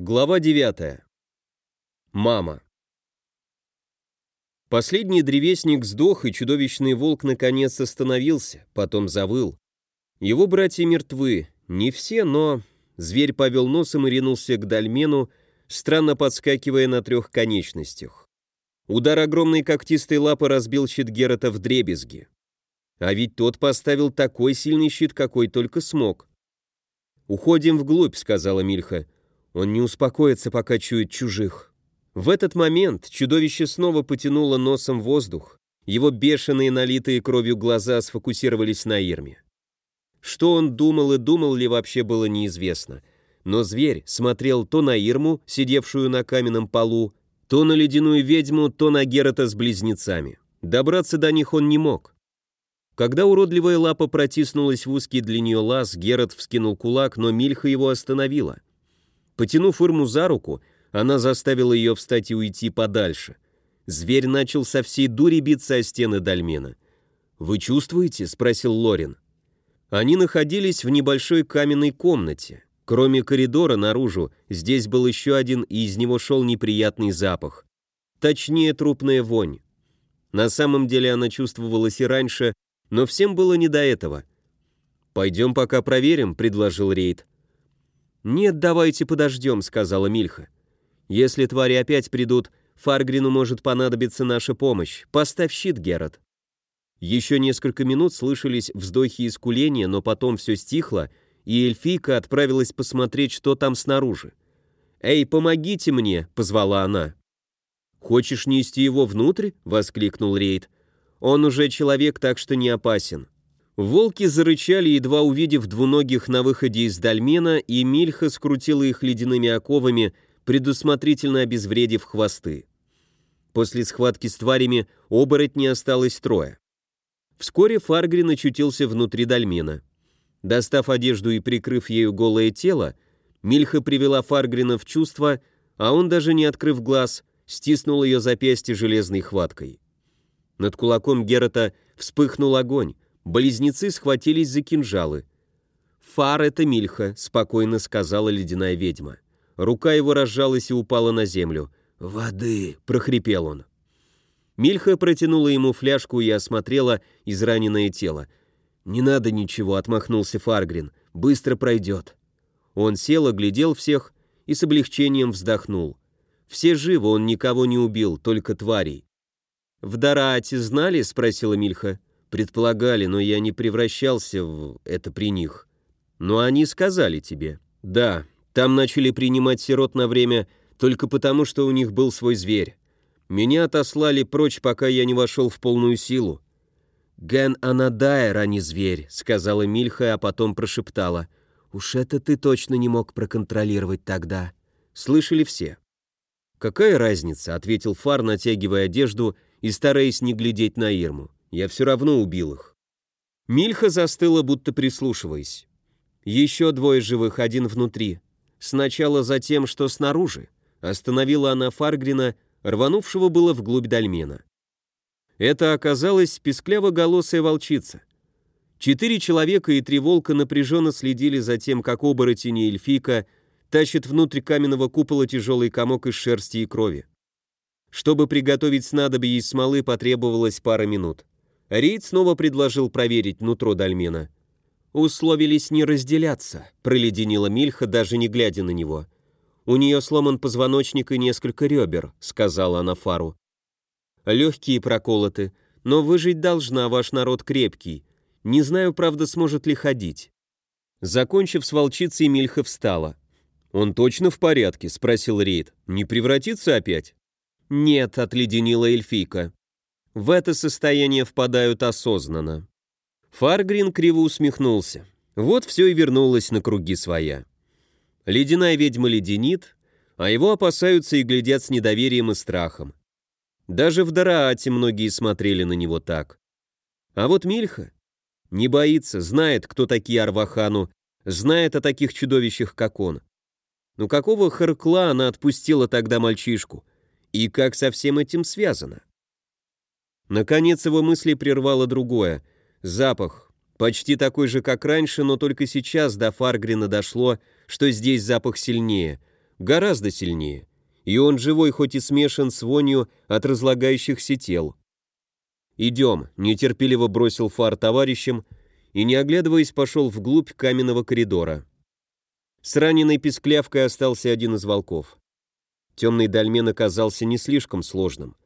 Глава 9. Мама. Последний древесник сдох, и чудовищный волк наконец остановился, потом завыл. Его братья мертвы, не все, но... Зверь повел носом и ринулся к дольмену, странно подскакивая на трех конечностях. Удар огромной когтистой лапы разбил щит Герата в дребезги. А ведь тот поставил такой сильный щит, какой только смог. «Уходим вглубь», — сказала Мильха. Он не успокоится, пока чует чужих. В этот момент чудовище снова потянуло носом воздух. Его бешеные, налитые кровью глаза сфокусировались на Ирме. Что он думал и думал ли вообще было неизвестно. Но зверь смотрел то на Ирму, сидевшую на каменном полу, то на ледяную ведьму, то на Герата с близнецами. Добраться до них он не мог. Когда уродливая лапа протиснулась в узкий для нее лаз, Герат вскинул кулак, но Мильха его остановила. Потянув Ирму за руку, она заставила ее встать и уйти подальше. Зверь начал со всей дури биться о стены дольмена. «Вы чувствуете?» — спросил Лорин. Они находились в небольшой каменной комнате. Кроме коридора наружу, здесь был еще один, и из него шел неприятный запах. Точнее, трупная вонь. На самом деле она чувствовалась и раньше, но всем было не до этого. «Пойдем пока проверим», — предложил Рейд. «Нет, давайте подождем», — сказала Мильха. «Если твари опять придут, Фаргрину может понадобиться наша помощь. Поставь щит, Герат». Еще несколько минут слышались вздохи и скуления, но потом все стихло, и эльфийка отправилась посмотреть, что там снаружи. «Эй, помогите мне!» — позвала она. «Хочешь нести его внутрь?» — воскликнул Рейд. «Он уже человек, так что не опасен». Волки зарычали, едва увидев двуногих на выходе из дольмена, и Мильха скрутила их ледяными оковами, предусмотрительно обезвредив хвосты. После схватки с тварями оборотней осталось трое. Вскоре Фаргрин очутился внутри дольмена. Достав одежду и прикрыв ею голое тело, Мильха привела Фаргрина в чувство, а он, даже не открыв глаз, стиснул ее запястье железной хваткой. Над кулаком Герата вспыхнул огонь, Близнецы схватились за кинжалы. «Фар — это Мильха», — спокойно сказала ледяная ведьма. Рука его разжалась и упала на землю. «Воды!» — прохрипел он. Мильха протянула ему фляжку и осмотрела израненное тело. «Не надо ничего», — отмахнулся Фаргрин. «Быстро пройдет». Он сел, оглядел всех и с облегчением вздохнул. Все живы, он никого не убил, только тварей. «В Дараате знали?» — спросила Мильха. Предполагали, но я не превращался в это при них. Но они сказали тебе. Да, там начали принимать сирот на время только потому, что у них был свой зверь. Меня отослали прочь, пока я не вошел в полную силу. «Ген Анадайр, а не зверь», — сказала Мильха, а потом прошептала. «Уж это ты точно не мог проконтролировать тогда». Слышали все. «Какая разница?» — ответил Фар, натягивая одежду и стараясь не глядеть на Ирму. Я все равно убил их. Мильха застыла, будто прислушиваясь. Еще двое живых, один внутри. Сначала за тем, что снаружи. Остановила она Фаргрина, рванувшего было вглубь дольмена. Это оказалась пескляво-голосая волчица. Четыре человека и три волка напряженно следили за тем, как оборотень и эльфийка тащат внутрь каменного купола тяжелый комок из шерсти и крови. Чтобы приготовить снадобье из смолы, потребовалось пара минут. Рейд снова предложил проверить нутро дольмена. «Условились не разделяться», — проледенила Мильха, даже не глядя на него. «У нее сломан позвоночник и несколько ребер», — сказала она Фару. «Легкие проколоты, но выжить должна, ваш народ крепкий. Не знаю, правда, сможет ли ходить». Закончив с волчицей, Мильха встала. «Он точно в порядке?» — спросил Рейд. «Не превратится опять?» «Нет», — отледенила эльфийка. В это состояние впадают осознанно. Фаргрин криво усмехнулся. Вот все и вернулось на круги своя. Ледяная ведьма леденит, а его опасаются и глядят с недоверием и страхом. Даже в Дараате многие смотрели на него так. А вот Мильха не боится, знает, кто такие Арвахану, знает о таких чудовищах, как он. Ну какого харкла она отпустила тогда мальчишку? И как со всем этим связано? Наконец его мысли прервало другое. Запах. Почти такой же, как раньше, но только сейчас до Фаргрина дошло, что здесь запах сильнее. Гораздо сильнее. И он живой, хоть и смешан с вонью от разлагающихся тел. «Идем», — нетерпеливо бросил фар товарищам и, не оглядываясь, пошел вглубь каменного коридора. С раненой песклявкой остался один из волков. Темный дольмен оказался не слишком сложным.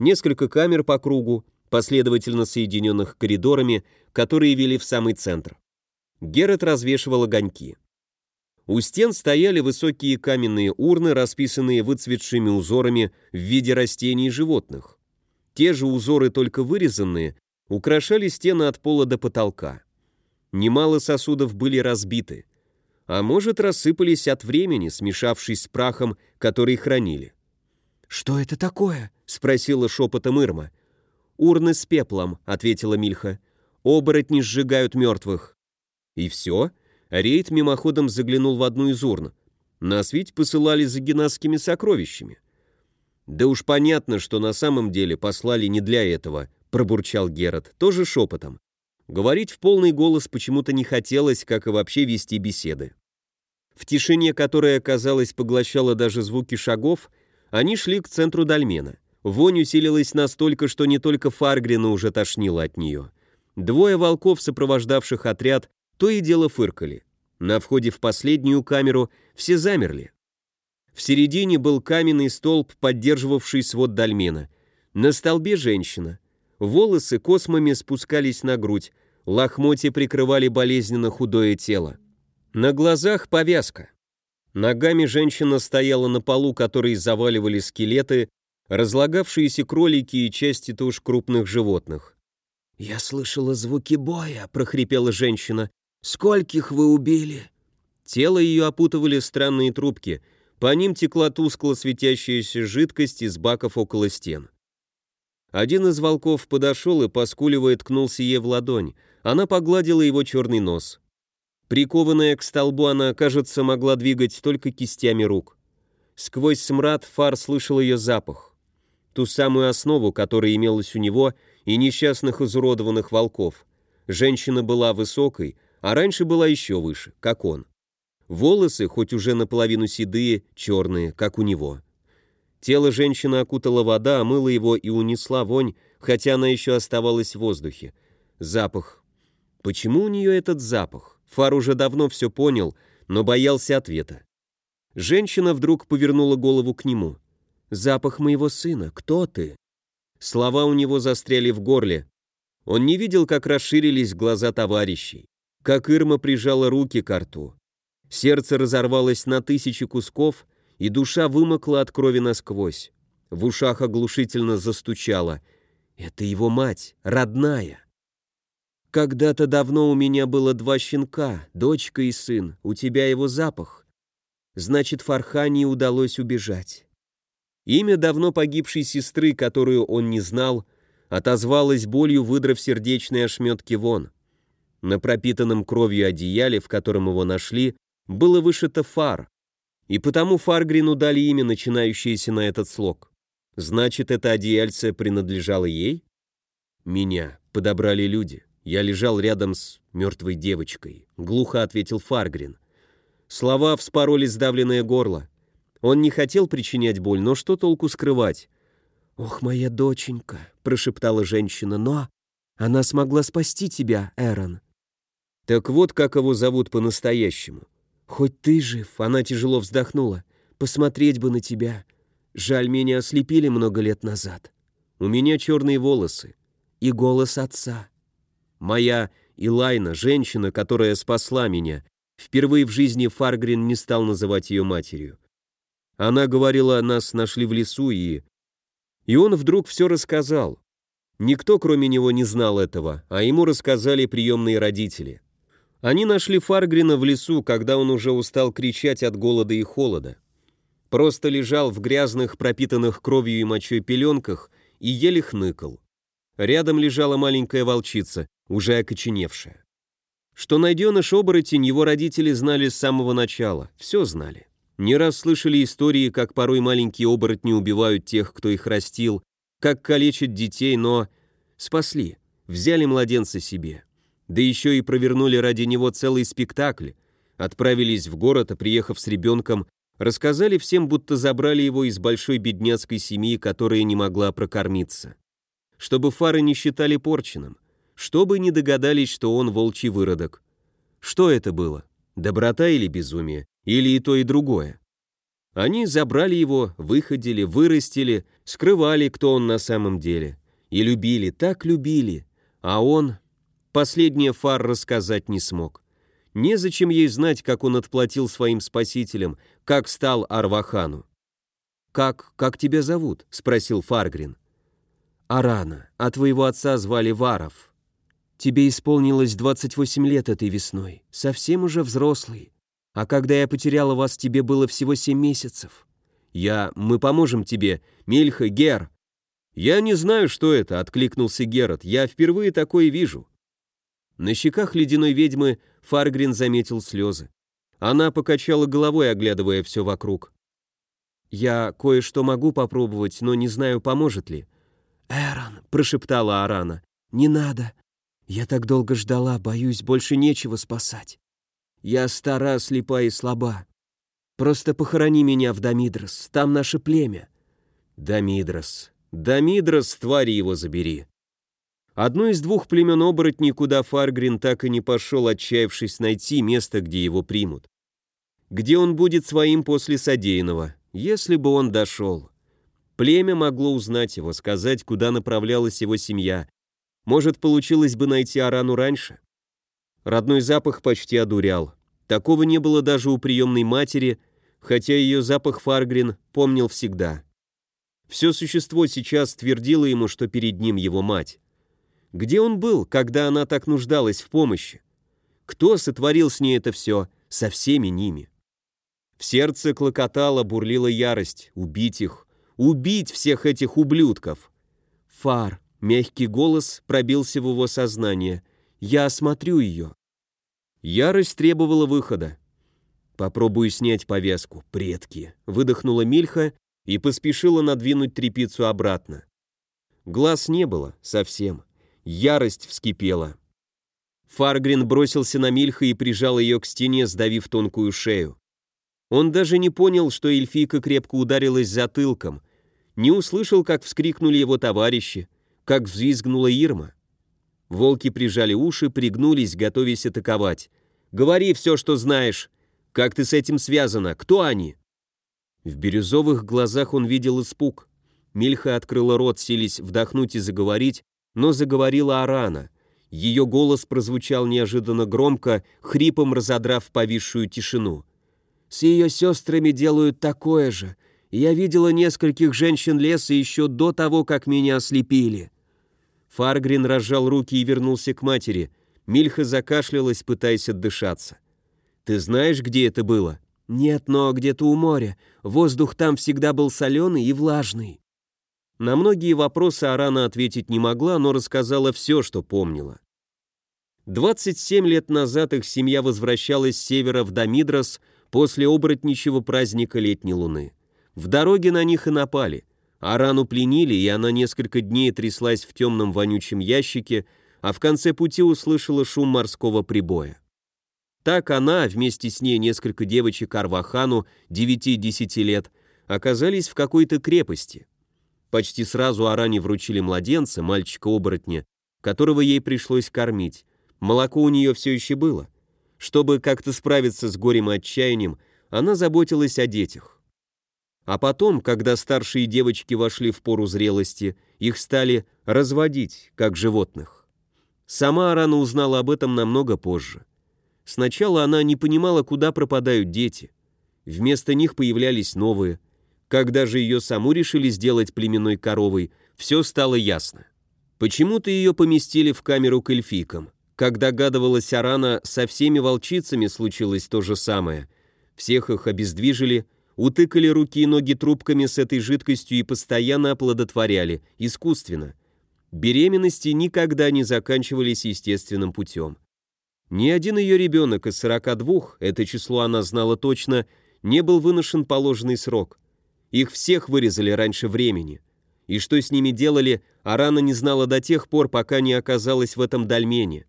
Несколько камер по кругу, последовательно соединенных коридорами, которые вели в самый центр. Герет развешивал огоньки. У стен стояли высокие каменные урны, расписанные выцветшими узорами в виде растений и животных. Те же узоры, только вырезанные, украшали стены от пола до потолка. Немало сосудов были разбиты, а может, рассыпались от времени, смешавшись с прахом, который хранили. «Что это такое?» — спросила шепотом Ирма. «Урны с пеплом», — ответила Мильха. «Оборотни сжигают мертвых». «И все?» Рейд мимоходом заглянул в одну из урн. Нас ведь посылали за генасскими сокровищами. «Да уж понятно, что на самом деле послали не для этого», — пробурчал Герат, тоже шепотом. Говорить в полный голос почему-то не хотелось, как и вообще вести беседы. В тишине, которая, казалось, поглощала даже звуки шагов, они шли к центру дольмена. Вонь усилилась настолько, что не только Фаргрина уже тошнило от нее. Двое волков, сопровождавших отряд, то и дело фыркали. На входе в последнюю камеру все замерли. В середине был каменный столб, поддерживавший свод дольмена. На столбе женщина. Волосы космами спускались на грудь, лохмотья прикрывали болезненно худое тело. На глазах повязка. Ногами женщина стояла на полу, который заваливали скелеты, разлагавшиеся кролики и части туш крупных животных. «Я слышала звуки боя», — прохрипела женщина. «Скольких вы убили?» Тело ее опутывали странные трубки — по ним текла тускло светящаяся жидкость из баков около стен. Один из волков подошел и, поскуливая, ткнулся ей в ладонь. Она погладила его черный нос. Прикованная к столбу, она, кажется, могла двигать только кистями рук. Сквозь смрад Фар слышал ее запах. Ту самую основу, которая имелась у него и несчастных изуродованных волков. Женщина была высокой, а раньше была еще выше, как он. Волосы, хоть уже наполовину седые, черные, как у него. Тело женщины окутала вода, омыла его и унесла вонь, хотя она еще оставалась в воздухе. Запах. Почему у нее этот запах? Фар уже давно все понял, но боялся ответа. Женщина вдруг повернула голову к нему. «Запах моего сына. Кто ты?» Слова у него застряли в горле. Он не видел, как расширились глаза товарищей, как Ирма прижала руки к рту. Сердце разорвалось на тысячи кусков, и душа вымокла от крови насквозь. В ушах оглушительно застучало. «Это его мать, родная!» «Когда-то давно у меня было два щенка, дочка и сын, у тебя его запах. Значит, Фархане удалось убежать». Имя давно погибшей сестры, которую он не знал, отозвалось болью, выдрав сердечные ошметки вон. На пропитанном кровью одеяле, в котором его нашли, было вышито «фар», и потому Фаргрину дали имя, начинающееся на этот слог. Значит, это одеяльце принадлежало ей? Меня подобрали люди. Я лежал рядом с мертвой девочкой, глухо ответил Фаргрин. Слова вспороли сдавленное горло. Он не хотел причинять боль, но что толку скрывать? «Ох, моя доченька», — прошептала женщина, — «но она смогла спасти тебя, Эрон». Так вот, как его зовут по-настоящему. «Хоть ты жив», — она тяжело вздохнула, — «посмотреть бы на тебя. Жаль, меня ослепили много лет назад. У меня черные волосы и голос отца. Моя Илайна, женщина, которая спасла меня, впервые в жизни Фаргрин не стал называть ее матерью. Она говорила, нас нашли в лесу и... И он вдруг все рассказал. Никто, кроме него, не знал этого, а ему рассказали приемные родители. Они нашли Фаргрина в лесу, когда он уже устал кричать от голода и холода. Просто лежал в грязных, пропитанных кровью и мочой пеленках и еле хныкал. Рядом лежала маленькая волчица, уже окоченевшая. Что найденыш оборотень его родители знали с самого начала, все знали. Не раз слышали истории, как порой маленькие оборотни убивают тех, кто их растил, как калечат детей, но спасли, взяли младенца себе да еще и провернули ради него целый спектакль, отправились в город, а приехав с ребенком, Рассказали всем, будто забрали его из большой бедняцкой семьи, которая не могла прокормиться. Чтобы фары не считали порченным, чтобы не догадались, что он волчий выродок. Что это было? Доброта или безумие? Или и то, и другое? Они забрали его, выходили, вырастили, скрывали, кто он на самом деле. И любили, так любили. А он... Последнее Фар рассказать не смог. Незачем ей знать, как он отплатил своим спасителям, как стал Арвахану. «Как, как тебя зовут?» — спросил Фаргрин. «Арана, а твоего отца звали Варов. Тебе исполнилось 28 лет этой весной, совсем уже взрослый. А когда я потеряла вас, тебе было всего 7 месяцев. Я... Мы поможем тебе, Мельха, Гер». «Я не знаю, что это», — откликнулся Герат. «Я впервые такое вижу». На щеках ледяной ведьмы Фаргрин заметил слезы. Она покачала головой, оглядывая все вокруг. «Я кое-что могу попробовать, но не знаю, поможет ли». «Эрон», — прошептала Арана, — «не надо. Я так долго ждала, боюсь, больше нечего спасать. Я стара, слепа и слаба. Просто похорони меня в Дамидрос, там наше племя». «Дамидрос, Дамидрос, твари его забери». Одно из двух племен оборотней, куда Фаргрин так и не пошел, отчаявшись найти место, где его примут. Где он будет своим после содеянного, если бы он дошел. Племя могло узнать его, сказать, куда направлялась его семья. Может, получилось бы найти Арану раньше? Родной запах почти одурял. Такого не было даже у приемной матери, хотя ее запах Фаргрин помнил всегда. Все существо сейчас твердило ему, что перед ним его мать. Где он был, когда она так нуждалась в помощи? Кто сотворил с ней это все, со всеми ними? В сердце клокотала, бурлила ярость. Убить их. Убить всех этих ублюдков. Фар. Мягкий голос пробился в его сознание. «Я осмотрю ее». Ярость требовала выхода. «Попробую снять повязку, предки», — выдохнула Мильха и поспешила надвинуть трепицу обратно. Глаз не было, совсем. Ярость вскипела. Фаргрин бросился на Мильха и прижал ее к стене, сдавив тонкую шею. Он даже не понял, что эльфийка крепко ударилась затылком, не услышал, как вскрикнули его товарищи, как взвизгнула Ирма. Волки прижали уши, пригнулись, готовясь атаковать. «Говори все, что знаешь. Как ты с этим связана? Кто они?» В бирюзовых глазах он видел испуг. Мильха открыла рот, сились вдохнуть и заговорить, но заговорила Арана. Ее голос прозвучал неожиданно громко, хрипом разодрав повисшую тишину. «С ее сестрами делают такое же. Я видела нескольких женщин леса еще до того, как меня ослепили». Фаргрин разжал руки и вернулся к матери. Мильха закашлялась, пытаясь отдышаться. «Ты знаешь, где это было?» «Нет, но где-то у моря. Воздух там всегда был соленый и влажный». На многие вопросы Арана ответить не могла, но рассказала все, что помнила. 27 лет назад их семья возвращалась с севера в Дамидрос после оборотничьего праздника летней луны. В дороге на них и напали. Арану пленили, и она несколько дней тряслась в темном вонючем ящике, а в конце пути услышала шум морского прибоя. Так она, вместе с ней несколько девочек Арвахану, 9-10 лет, оказались в какой-то крепости. Почти сразу Аране вручили младенца, мальчика-оборотня, которого ей пришлось кормить. Молоко у нее все еще было. Чтобы как-то справиться с горем и отчаянием, она заботилась о детях. А потом, когда старшие девочки вошли в пору зрелости, их стали разводить, как животных. Сама Арана узнала об этом намного позже. Сначала она не понимала, куда пропадают дети. Вместо них появлялись новые – когда же ее саму решили сделать племенной коровой, все стало ясно. Почему-то ее поместили в камеру к эльфийкам. Как догадывалась Арана, со всеми волчицами случилось то же самое. Всех их обездвижили, утыкали руки и ноги трубками с этой жидкостью и постоянно оплодотворяли, искусственно. Беременности никогда не заканчивались естественным путем. Ни один ее ребенок из 42, это число она знала точно, не был выношен положенный срок. Их всех вырезали раньше времени. И что с ними делали, Арана не знала до тех пор, пока не оказалась в этом дольмене.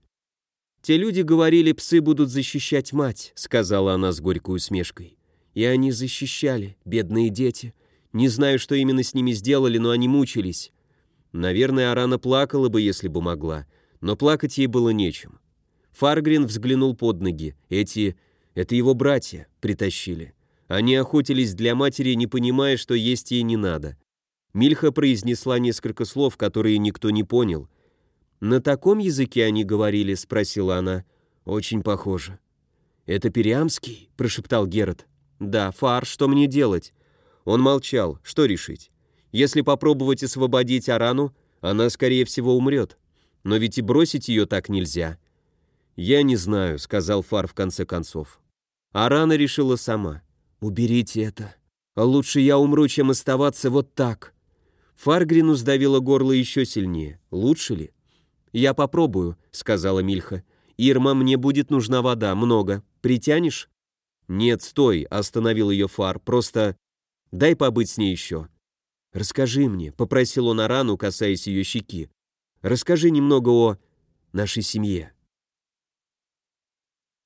«Те люди говорили, псы будут защищать мать», — сказала она с горькой усмешкой. И они защищали, бедные дети. Не знаю, что именно с ними сделали, но они мучились. Наверное, Арана плакала бы, если бы могла, но плакать ей было нечем. Фаргрин взглянул под ноги. Эти... это его братья притащили. Они охотились для матери, не понимая, что есть ей не надо. Мильха произнесла несколько слов, которые никто не понял. «На таком языке они говорили?» — спросила она. «Очень похоже». «Это Периамский?» — прошептал Герат. «Да, Фар, что мне делать?» Он молчал. Что решить? Если попробовать освободить Арану, она, скорее всего, умрет. Но ведь и бросить ее так нельзя. «Я не знаю», — сказал Фар в конце концов. Арана решила сама. «Уберите это. Лучше я умру, чем оставаться вот так». Фаргрину сдавило горло еще сильнее. Лучше ли? «Я попробую», — сказала Мильха. «Ирма, мне будет нужна вода, много. Притянешь?» «Нет, стой», — остановил ее Фар. «Просто дай побыть с ней еще». «Расскажи мне», — попросил он Арану, касаясь ее щеки. «Расскажи немного о нашей семье».